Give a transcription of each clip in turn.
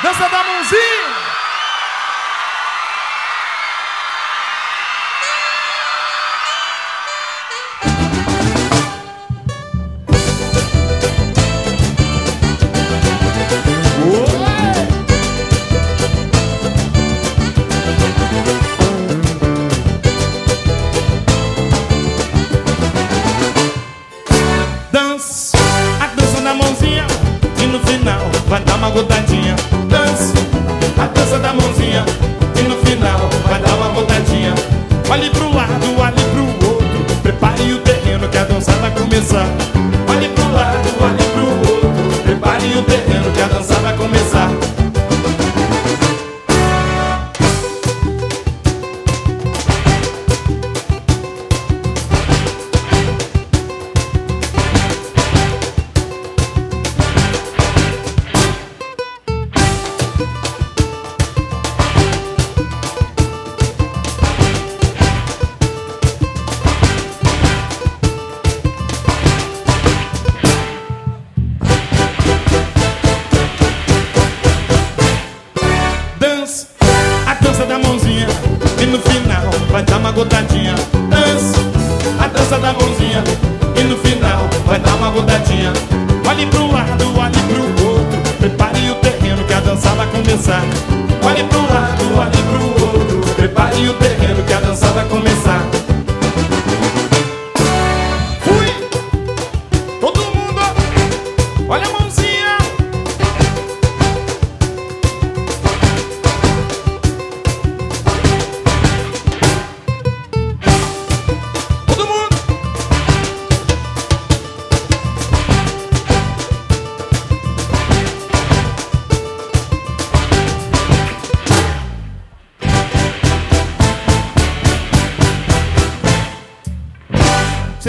Dança da mãozinha. Dance, a dança da mãozinha E no final vai dar uma gotadinha olhe pro outro. Prepare o terreno que a dança vai começar. Olhe pro lado, olhe pro outro. Prepare o terreno que a dança vai começar vai dar uma gotadinha Dance, a dança da mãozinha E no final vai dar uma gotadinha Olhe pro lado, olhe pro outro Prepare o terreno que a dança vai começar Olhe pro lado, olhe pro outro Prepare o terreno que a dança vai começar Fui! Todo mundo! Olha a mãozinha!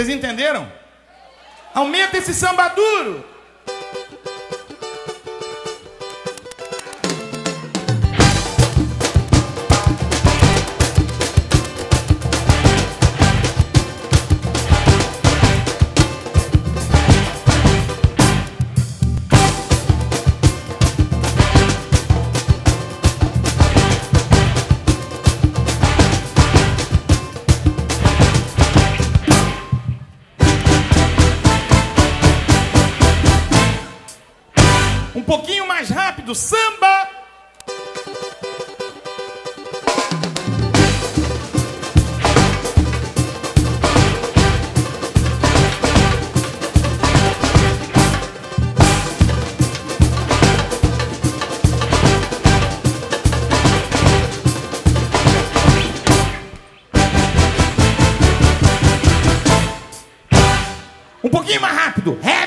Vocês entenderam? Aumenta esse samba duro! Pouquinho mais rápido, samba! Um pouquinho mais rápido, ré!